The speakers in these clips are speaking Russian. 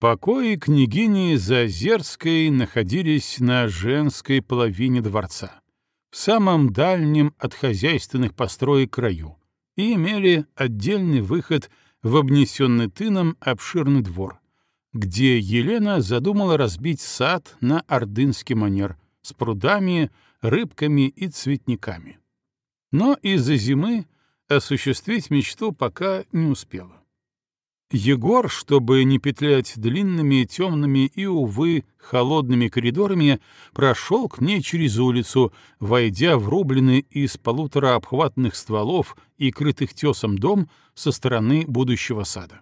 Покои княгини Зазерской находились на женской половине дворца, в самом дальнем от хозяйственных построек краю, и имели отдельный выход в обнесенный тыном обширный двор, где Елена задумала разбить сад на ордынский манер с прудами, рыбками и цветниками. Но из-за зимы осуществить мечту пока не успела. Егор, чтобы не петлять длинными, темными и, увы, холодными коридорами, прошел к ней через улицу, войдя в рубленый из полутора обхватных стволов и крытых тесом дом со стороны будущего сада.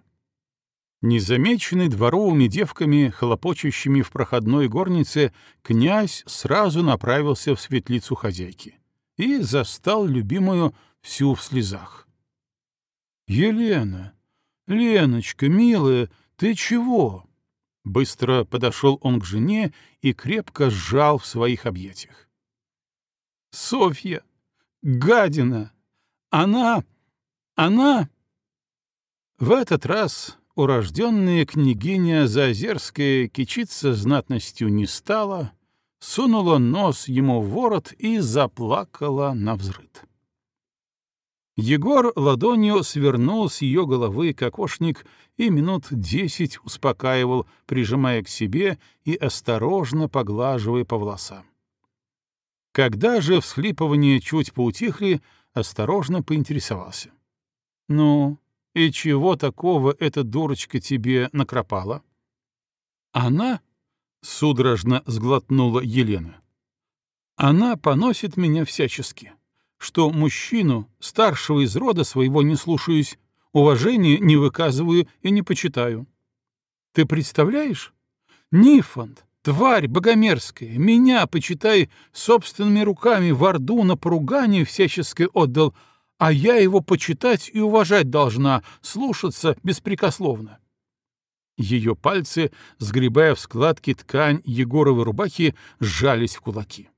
Незамеченный дворовыми девками, хлопочущими в проходной горнице, князь сразу направился в светлицу хозяйки и застал любимую всю в слезах. «Елена!» «Леночка, милая, ты чего?» Быстро подошел он к жене и крепко сжал в своих объятиях. «Софья! Гадина! Она! Она!» В этот раз урожденная княгиня Заозерская кичиться знатностью не стала, сунула нос ему в ворот и заплакала на взрыд. Егор ладонью свернул с ее головы кокошник и минут десять успокаивал, прижимая к себе и осторожно поглаживая по волосам. Когда же всхлипывания чуть поутихли, осторожно поинтересовался. «Ну, и чего такого эта дурочка тебе накропала?» «Она?» — судорожно сглотнула Елена. «Она поносит меня всячески что мужчину, старшего из рода своего, не слушаюсь, уважения не выказываю и не почитаю. Ты представляешь? Нифонт, тварь богомерзкая, меня, почитай, собственными руками в Орду на поругание всяческое отдал, а я его почитать и уважать должна, слушаться беспрекословно. Ее пальцы, сгребая в складки ткань Егоровой рубахи, сжались в кулаки.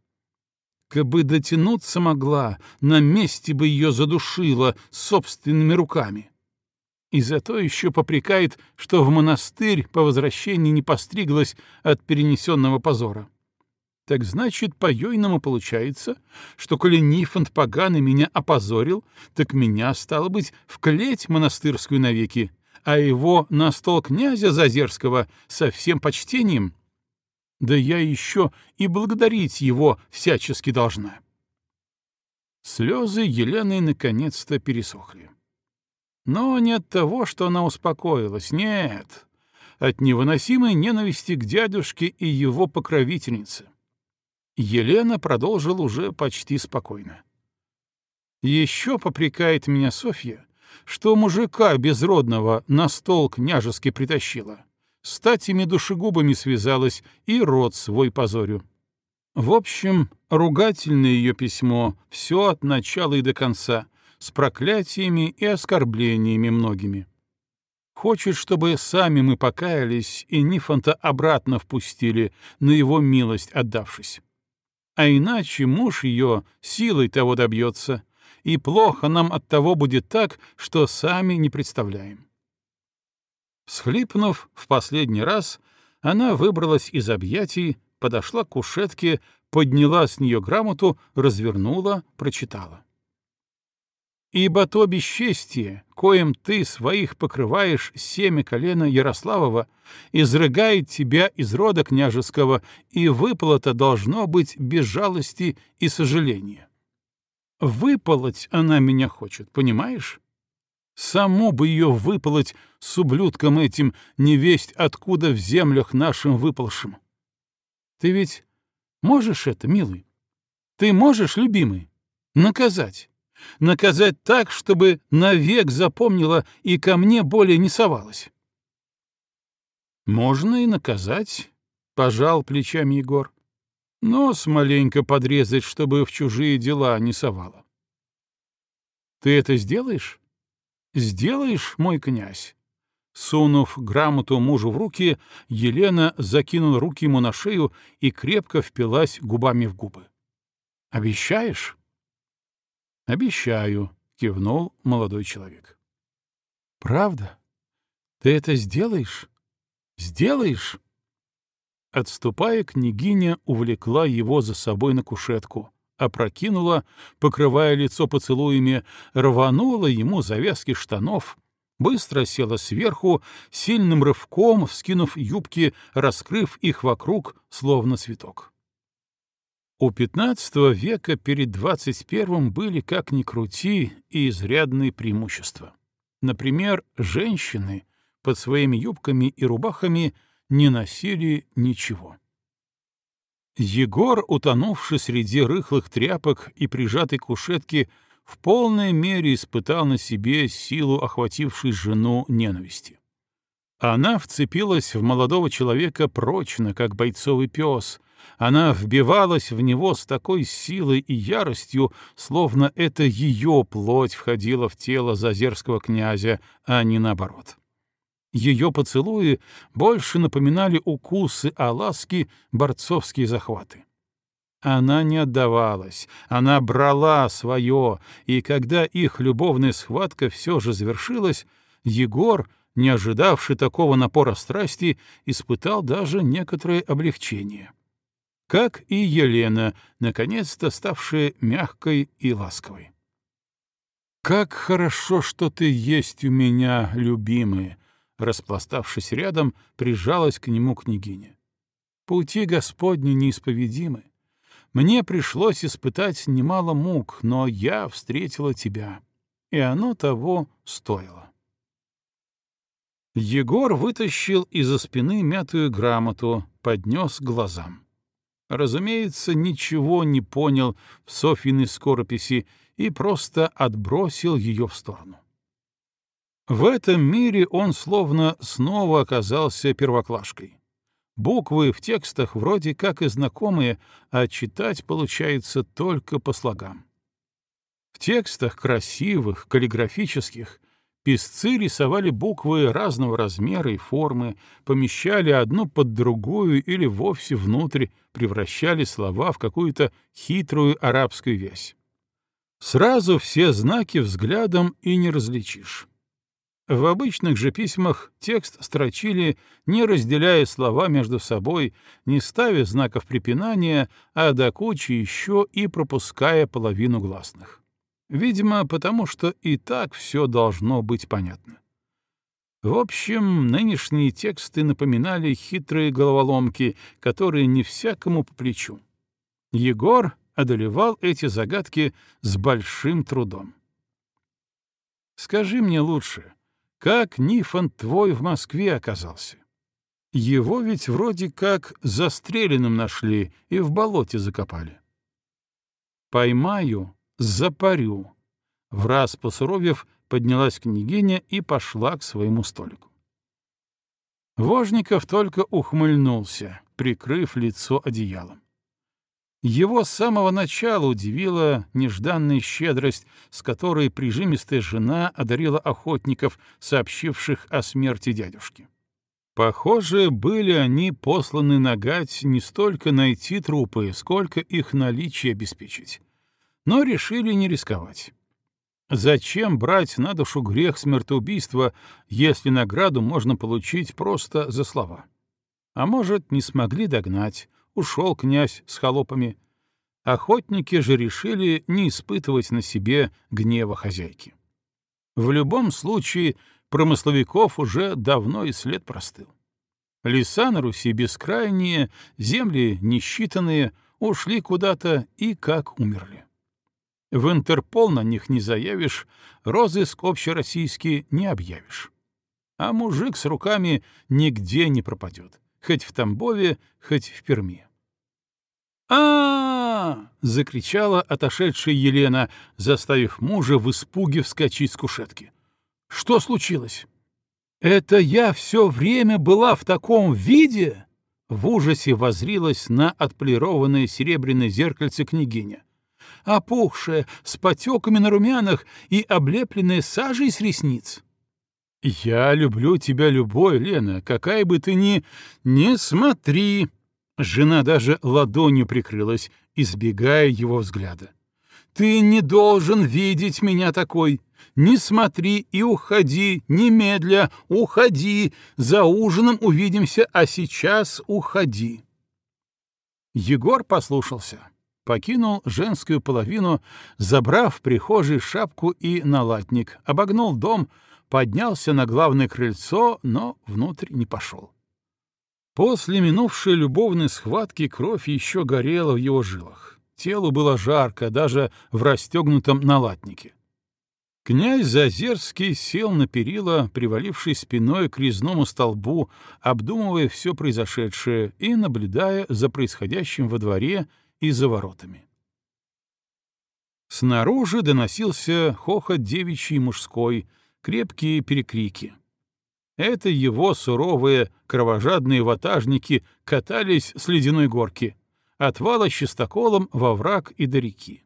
Кабы дотянуться могла, на месте бы ее задушила собственными руками. И зато еще попрекает, что в монастырь по возвращении не постриглась от перенесенного позора. Так значит, по-ёйному получается, что коли Нифонт поганый меня опозорил, так меня, стало быть, в клеть монастырскую навеки, а его на стол князя Зазерского со всем почтением — да я еще и благодарить его всячески должна. Слезы Елены наконец-то пересохли. Но не от того, что она успокоилась, нет, от невыносимой ненависти к дядюшке и его покровительнице. Елена продолжила уже почти спокойно. Еще попрекает меня Софья, что мужика безродного на стол княжески притащила с татями душегубами связалась и род свой позорю. В общем, ругательное ее письмо, все от начала и до конца, с проклятиями и оскорблениями многими. Хочет, чтобы сами мы покаялись и Нифонта обратно впустили, на его милость отдавшись. А иначе муж ее силой того добьется, и плохо нам от того будет так, что сами не представляем. Схлипнув в последний раз, она выбралась из объятий, подошла к кушетке, подняла с нее грамоту, развернула, прочитала. «Ибо то бесчестие, коим ты своих покрываешь семя колена Ярославова, изрыгает тебя из рода княжеского, и выплата должно быть без жалости и сожаления. Выполоть она меня хочет, понимаешь? Саму бы ее выполоть с ублюдком этим, невесть откуда в землях нашим выползшим. Ты ведь можешь это, милый? Ты можешь, любимый, наказать? Наказать так, чтобы навек запомнила и ко мне более не совалась? Можно и наказать, — пожал плечами Егор. Нос маленько подрезать, чтобы в чужие дела не совала. Ты это сделаешь? Сделаешь, мой князь?» Сунув грамоту мужу в руки, Елена закинула руки ему на шею и крепко впилась губами в губы. «Обещаешь?» «Обещаю», — кивнул молодой человек. «Правда? Ты это сделаешь?» Сделаешь?» Отступая, княгиня увлекла его за собой на кушетку, опрокинула, покрывая лицо поцелуями, рванула ему завязки штанов, быстро села сверху, сильным рывком, вскинув юбки, раскрыв их вокруг, словно цветок. У XV века перед XXI были, как ни крути, и изрядные преимущества. Например, женщины под своими юбками и рубахами не носили ничего. Егор, утонувший среди рыхлых тряпок и прижатый к кушетке, в полной мере испытал на себе силу охватившей жену ненависти. Она вцепилась в молодого человека прочно, как бойцовый пес, она вбивалась в него с такой силой и яростью, словно это ее плоть входила в тело зазерского князя, а не наоборот. Ее поцелуи больше напоминали укусы, а ласки — борцовские захваты. Она не отдавалась, она брала свое, и когда их любовная схватка все же завершилась, Егор, не ожидавший такого напора страсти, испытал даже некоторое облегчение как и Елена, наконец-то ставшая мягкой и ласковой. «Как хорошо, что ты есть у меня, любимая!» Распластавшись рядом, прижалась к нему княгиня. «Пути Господни неисповедимы. Мне пришлось испытать немало мук, но я встретила тебя, и оно того стоило». Егор вытащил из-за спины мятую грамоту, поднес глазам разумеется, ничего не понял в Софьиной скорописи и просто отбросил ее в сторону. В этом мире он словно снова оказался первоклашкой. Буквы в текстах вроде как и знакомые, а читать получается только по слогам. В текстах красивых, каллиграфических, Песцы рисовали буквы разного размера и формы, помещали одну под другую или вовсе внутрь, превращали слова в какую-то хитрую арабскую вязь. Сразу все знаки взглядом и не различишь. В обычных же письмах текст строчили, не разделяя слова между собой, не ставя знаков препинания, а до кучи еще и пропуская половину гласных. Видимо, потому что и так все должно быть понятно. В общем, нынешние тексты напоминали хитрые головоломки, которые не всякому по плечу. Егор одолевал эти загадки с большим трудом. «Скажи мне лучше, как Нифон твой в Москве оказался? Его ведь вроде как застреленным нашли и в болоте закопали». «Поймаю, запарю. В раз посуровев, поднялась княгиня и пошла к своему столику. Вожников только ухмыльнулся, прикрыв лицо одеялом. Его с самого начала удивила нежданная щедрость, с которой прижимистая жена одарила охотников, сообщивших о смерти дядюшки. Похоже, были они посланы нагать не столько найти трупы, сколько их наличие обеспечить но решили не рисковать. Зачем брать на душу грех смертоубийства, если награду можно получить просто за слова? А может, не смогли догнать, ушел князь с холопами. Охотники же решили не испытывать на себе гнева хозяйки. В любом случае, промысловиков уже давно и след простыл. Леса на Руси бескрайние, земли несчитанные, ушли куда-то и как умерли. В Интерпол на них не заявишь, розыск общероссийский не объявишь. А мужик с руками нигде не пропадет, хоть в Тамбове, хоть в Перми. А, закричала отошедшая Елена, заставив мужа в испуге вскочить с кушетки. «Что случилось?» «Это я все время была в таком виде?» В ужасе возрилась на отполированное серебряное зеркальце княгиня опухшая, с потеками на румянах и облепленная сажей с ресниц. «Я люблю тебя любой, Лена, какая бы ты ни... Не смотри!» Жена даже ладонью прикрылась, избегая его взгляда. «Ты не должен видеть меня такой. Не смотри и уходи, немедля, уходи, за ужином увидимся, а сейчас уходи. Егор послушался, покинул женскую половину, забрав в прихожей шапку и налатник, обогнул дом, поднялся на главное крыльцо, но внутрь не пошел. После минувшей любовной схватки кровь еще горела в его жилах. Телу было жарко, даже в расстегнутом налатнике. Князь Зазерский сел на перила, привалившись спиной к резному столбу, обдумывая все произошедшее и наблюдая за происходящим во дворе и за воротами. Снаружи доносился хохот девичий и мужской, крепкие перекрики. Это его суровые, кровожадные ватажники катались с ледяной горки, от вала чистоколом во враг и до реки.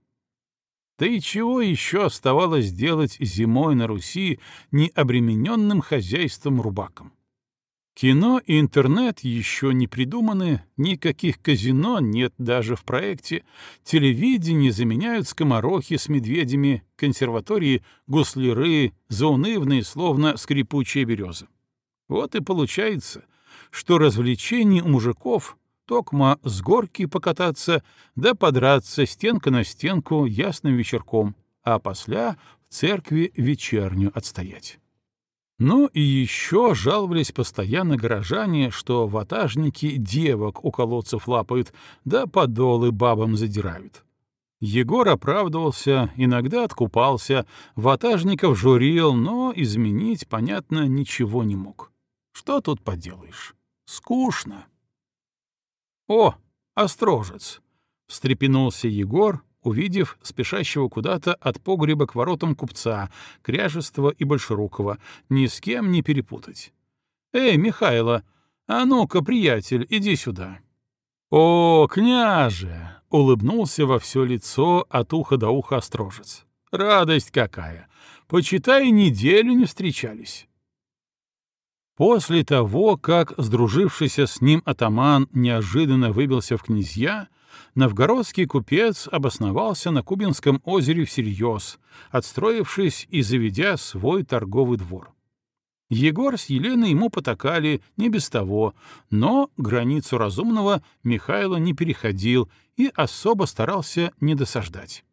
Да и чего еще оставалось делать зимой на Руси необремененным хозяйством рубаком? Кино и интернет еще не придуманы, никаких казино нет даже в проекте, телевидение заменяют скоморохи с медведями, консерватории — гусляры, заунывные, словно скрипучие березы. Вот и получается, что развлечений у мужиков токма с горки покататься, да подраться стенка на стенку ясным вечерком, а после в церкви вечернюю отстоять. Ну и еще жаловались постоянно горожане, что ватажники девок у колодцев лапают, да подолы бабам задирают. Егор оправдывался, иногда откупался, ватажников журил, но изменить, понятно, ничего не мог. Что тут поделаешь? Скучно. «О, острожец!» — встрепенулся Егор, увидев спешащего куда-то от погреба к воротам купца, Кряжества и Большерукова, ни с кем не перепутать. «Эй, Михайло, а ну-ка, приятель, иди сюда!» «О, княже!» — улыбнулся во все лицо от уха до уха острожец. «Радость какая! Почитай, неделю не встречались!» После того, как сдружившийся с ним атаман неожиданно выбился в князья, новгородский купец обосновался на Кубинском озере всерьез, отстроившись и заведя свой торговый двор. Егор с Еленой ему потакали не без того, но границу разумного Михайло не переходил и особо старался не досаждать.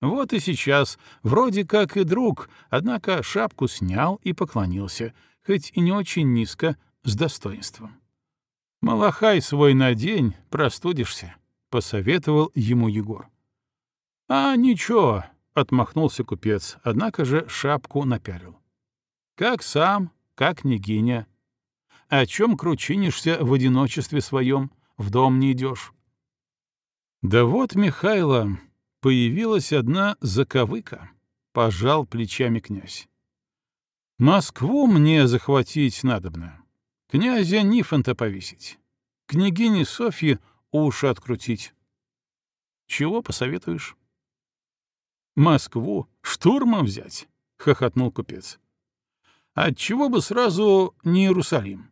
Вот и сейчас, вроде как и друг, однако шапку снял и поклонился — хоть и не очень низко, с достоинством. «Малахай свой надень, простудишься», — посоветовал ему Егор. «А ничего», — отмахнулся купец, однако же шапку напялил. «Как сам, как княгиня. О чем кручинишься в одиночестве своем, в дом не идешь?» «Да вот, Михайло, появилась одна заковыка», — пожал плечами князь. Москву мне захватить надобно. Князя Нифонта повесить. Княгине Софьи уши открутить. Чего посоветуешь? Москву штурмом взять, — хохотнул купец. Отчего бы сразу не Иерусалим?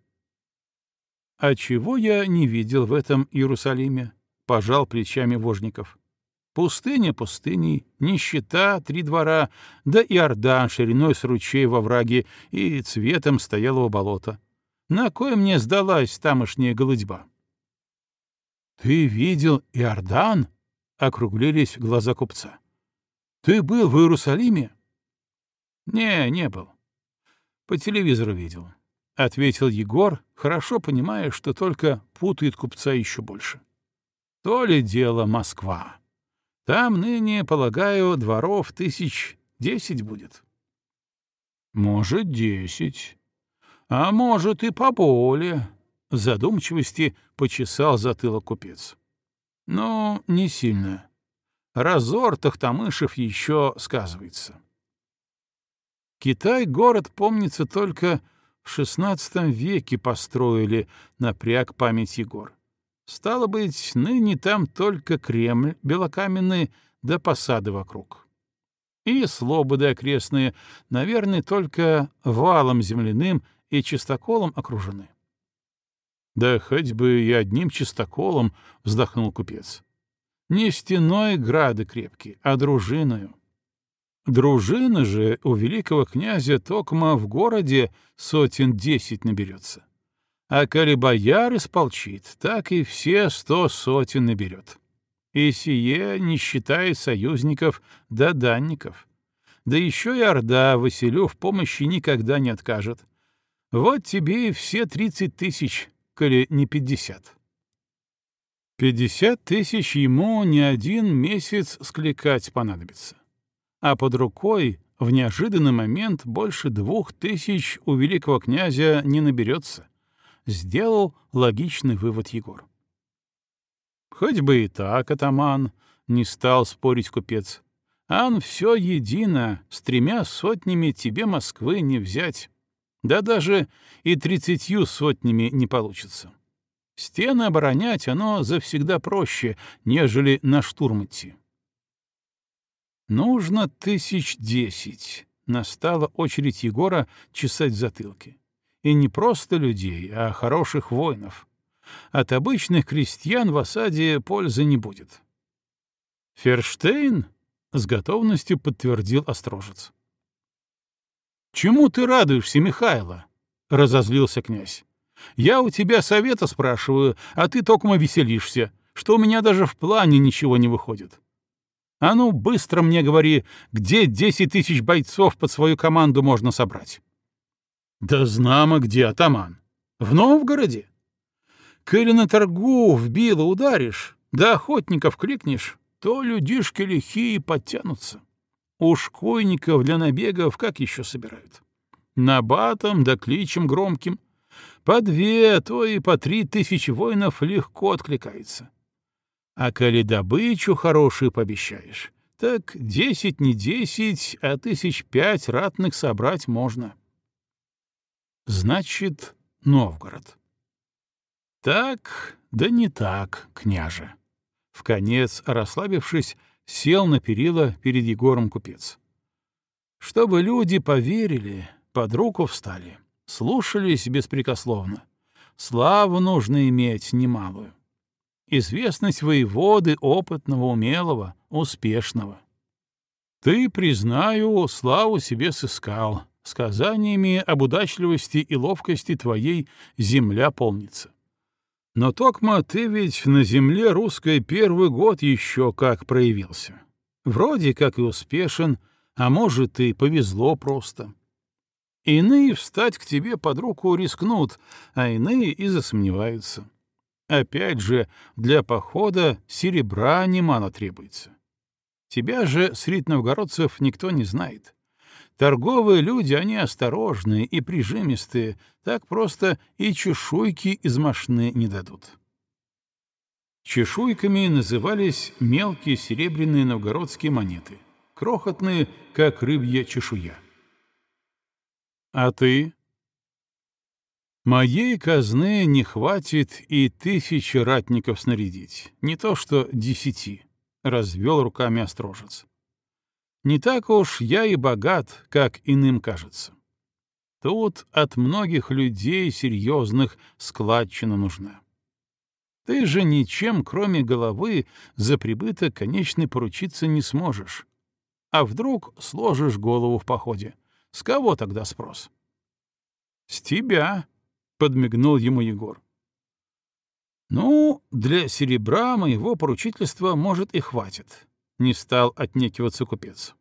А чего я не видел в этом Иерусалиме? — пожал плечами Вожников. Пустыня пустыней, нищета, три двора, да и Ордан шириной с ручей во враге и цветом стоялого болота. На кое мне сдалась тамошняя голодьба? — Ты видел Иордан? — округлились глаза купца. — Ты был в Иерусалиме? — Не, не был. По телевизору видел, — ответил Егор, хорошо понимая, что только путает купца еще больше. — То ли дело Москва. Там ныне, полагаю, дворов тысяч десять будет. Может, десять. А может, и поболее. В задумчивости почесал затылок купец. Но не сильно. Разор Тахтамышев еще сказывается. Китай город, помнится, только в XVI веке построили, напряг память Егор. Стало быть, ныне там только Кремль белокаменный да посады вокруг. И слободы окрестные, наверное, только валом земляным и чистоколом окружены. «Да хоть бы и одним чистоколом», — вздохнул купец. «Не стеной грады крепкие, а дружиною». Дружина же у великого князя Токма в городе сотен десять наберется. А коли бояр исполчит, так и все сто сотен наберет. И сие не считая союзников да данников. Да еще и Орда Василю в помощи никогда не откажет. Вот тебе и все тридцать тысяч, коли не пятьдесят. Пятьдесят тысяч ему не один месяц скликать понадобится а под рукой в неожиданный момент больше двух тысяч у великого князя не наберется. Сделал логичный вывод Егор. Хоть бы и так, атаман, не стал спорить купец. Ан все едино, с тремя сотнями тебе Москвы не взять. Да даже и тридцатью сотнями не получится. Стены оборонять оно завсегда проще, нежели на штурм идти. Нужно тысяч десять. Настала очередь Егора чесать затылки. И не просто людей, а хороших воинов. От обычных крестьян в осаде пользы не будет. Ферштейн с готовностью подтвердил Острожец. «Чему ты радуешься, Михайло?» — разозлился князь. «Я у тебя совета спрашиваю, а ты токмо веселишься, что у меня даже в плане ничего не выходит. А ну, быстро мне говори, где десять тысяч бойцов под свою команду можно собрать? Да знамо где, атаман. В Новгороде. Коли на торгу в било ударишь, да охотников кликнешь, то людишки лихие подтянутся. Уж койников для набегов как еще собирают? Набатом да кличем громким. По две, то и по три тысячи воинов легко откликается. А коли добычу хорошую пообещаешь, так десять не десять, а тысяч пять ратных собрать можно. Значит, Новгород. Так, да не так, княже. В конец, расслабившись, сел на перила перед Егором купец. Чтобы люди поверили, под руку встали, слушались беспрекословно. Славу нужно иметь немалую известность воеводы опытного, умелого, успешного. Ты, признаю, славу себе сыскал, сказаниями об удачливости и ловкости твоей земля полнится. Но, Токма, ты ведь на земле русской первый год еще как проявился. Вроде как и успешен, а может, и повезло просто. Иные встать к тебе под руку рискнут, а иные и засомневаются. Опять же, для похода серебра немало требуется. Тебя же, среди новгородцев, никто не знает. Торговые люди, они осторожные и прижимистые, так просто и чешуйки из мошны не дадут. Чешуйками назывались мелкие серебряные новгородские монеты, крохотные, как рыбья чешуя. А ты Моей казны не хватит и тысячи ратников снарядить, не то что десяти, — развел руками Острожец. Не так уж я и богат, как иным кажется. Тут от многих людей серьезных складчина нужна. Ты же ничем, кроме головы, за прибыток конечный поручиться не сможешь. А вдруг сложишь голову в походе? С кого тогда спрос? — С тебя, подмигнул ему Егор. Ну, для серебра моего поручительства, может, и хватит, не стал отнекиваться купец.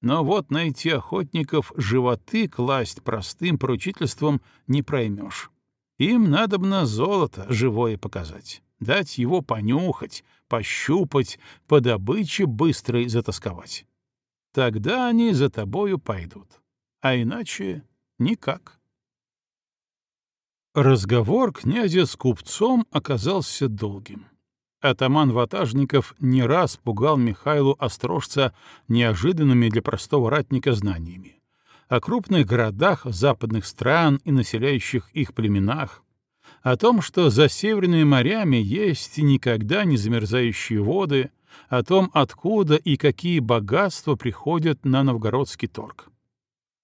Но вот найти охотников животы класть простым поручительством не проймешь. Им надобно золото живое показать, дать его понюхать, пощупать, по добыче быстрой затасковать. Тогда они за тобою пойдут, а иначе никак. Разговор князя с купцом оказался долгим. Атаман Ватажников не раз пугал Михайлу Острожца неожиданными для простого ратника знаниями. О крупных городах западных стран и населяющих их племенах, о том, что за северными морями есть никогда не замерзающие воды, о том, откуда и какие богатства приходят на новгородский торг.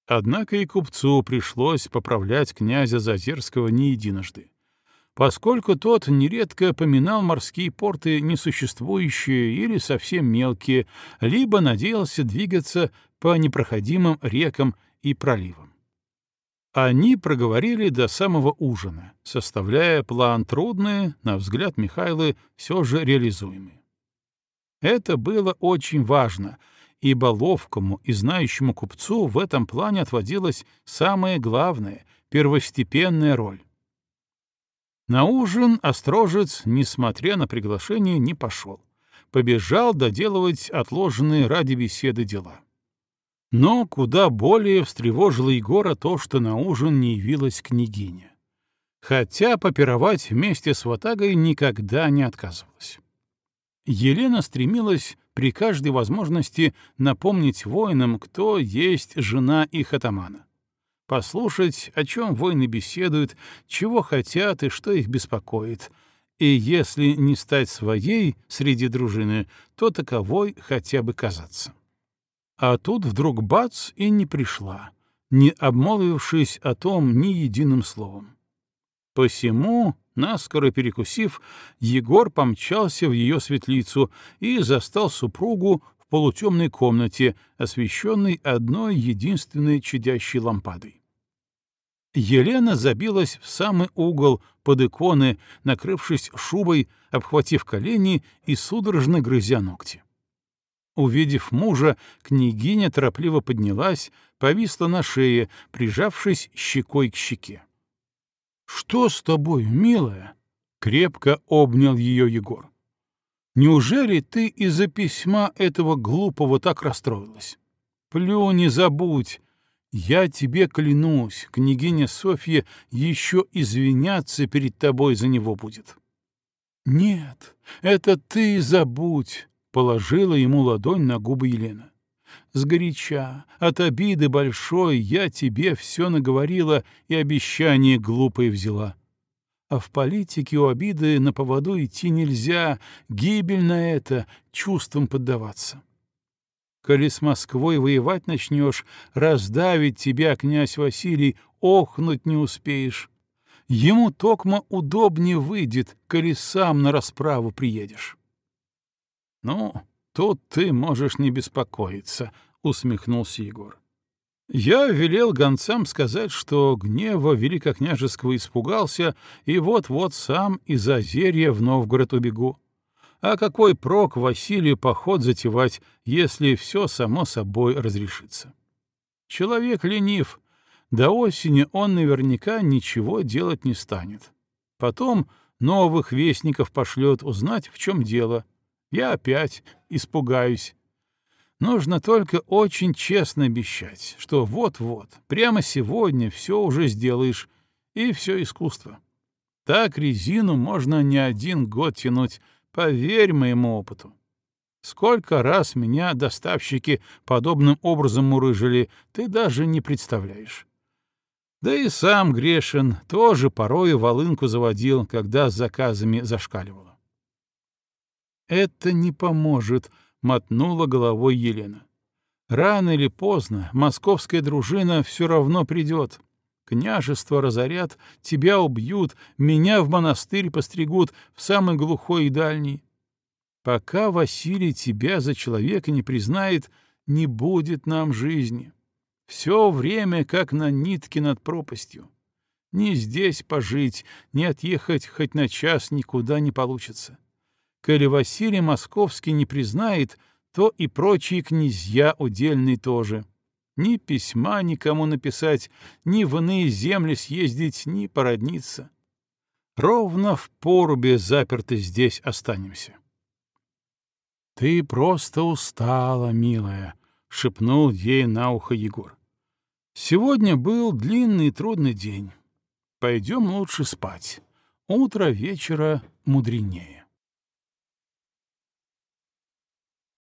Однако и купцу пришлось поправлять князя Зазерского не единожды. Поскольку тот нередко поминал морские порты несуществующие или совсем мелкие, либо надеялся двигаться по непроходимым рекам и проливам. Они проговорили до самого ужина, составляя план трудный, на взгляд Михайлы, все же реализуемый. Это было очень важно, ибо ловкому и знающему купцу в этом плане отводилась самая главная, первостепенная роль. На ужин Острожец, несмотря на приглашение, не пошел. Побежал доделывать отложенные ради беседы дела. Но куда более встревожило Егора то, что на ужин не явилась княгиня. Хотя попировать вместе с Ватагой никогда не отказывалась. Елена стремилась при каждой возможности напомнить воинам, кто есть жена их атамана послушать, о чем воины беседуют, чего хотят и что их беспокоит. И если не стать своей среди дружины, то таковой хотя бы казаться. А тут вдруг бац и не пришла, не обмолвившись о том ни единым словом. Посему, наскоро перекусив, Егор помчался в ее светлицу и застал супругу в полутемной комнате, освещенной одной единственной чадящей лампадой. Елена забилась в самый угол под иконы, накрывшись шубой, обхватив колени и судорожно грызя ногти. Увидев мужа, княгиня торопливо поднялась, повисла на шее, прижавшись щекой к щеке. — Что с тобой, милая? — крепко обнял ее Егор. — Неужели ты из-за письма этого глупого так расстроилась? Плюнь и забудь, я тебе клянусь, княгиня Софья еще извиняться перед тобой за него будет. Нет, это ты забудь, положила ему ладонь на губы Елена. Сгоряча, от обиды большой, я тебе все наговорила и обещание глупое взяла. А в политике у обиды на поводу идти нельзя, гибельно это, чувствам поддаваться. Коли с Москвой воевать начнешь, раздавить тебя, князь Василий, охнуть не успеешь. Ему токмо удобнее выйдет, коли сам на расправу приедешь. — Ну, тут ты можешь не беспокоиться, — усмехнулся Егор. Я велел гонцам сказать, что гнева великокняжеского испугался, и вот-вот сам из Озерья в Новгород убегу. А какой прок Василию поход затевать, если все само собой разрешится? Человек ленив. До осени он наверняка ничего делать не станет. Потом новых вестников пошлет узнать, в чем дело. Я опять испугаюсь. Нужно только очень честно обещать, что вот-вот, прямо сегодня все уже сделаешь, и все искусство. Так резину можно не один год тянуть, Поверь моему опыту. Сколько раз меня доставщики подобным образом мурыжили, ты даже не представляешь. Да и сам Грешин тоже порою волынку заводил, когда с заказами зашкаливало. «Это не поможет», — мотнула головой Елена. «Рано или поздно московская дружина все равно придет. Княжество разорят, тебя убьют, меня в монастырь постригут в самый глухой и дальний. Пока Василий тебя за человека не признает, не будет нам жизни. Все время как на нитке над пропастью. Ни здесь пожить, ни отъехать хоть на час никуда не получится. Коли Василий Московский не признает, то и прочие князья удельные тоже — ни письма никому написать, ни в иные земли съездить, ни породниться. Ровно в порубе заперты здесь останемся. — Ты просто устала, милая, — шепнул ей на ухо Егор. — Сегодня был длинный и трудный день. Пойдем лучше спать. Утро вечера мудренее.